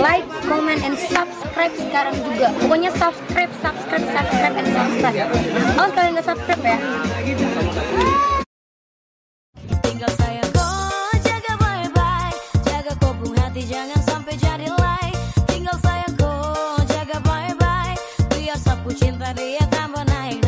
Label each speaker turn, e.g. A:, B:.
A: like, comment, and subscribe sekarang juga. Pokoknya subscribe, subscribe, subscribe, and subscribe. Oh, kalian nggak subscribe ya?
B: Tinggal saya kok jaga baik-baik, jaga kopung hati jangan sampai jadi lain. Tinggal saya kok jaga baik-baik, biar sapu cinta dia tambah naik.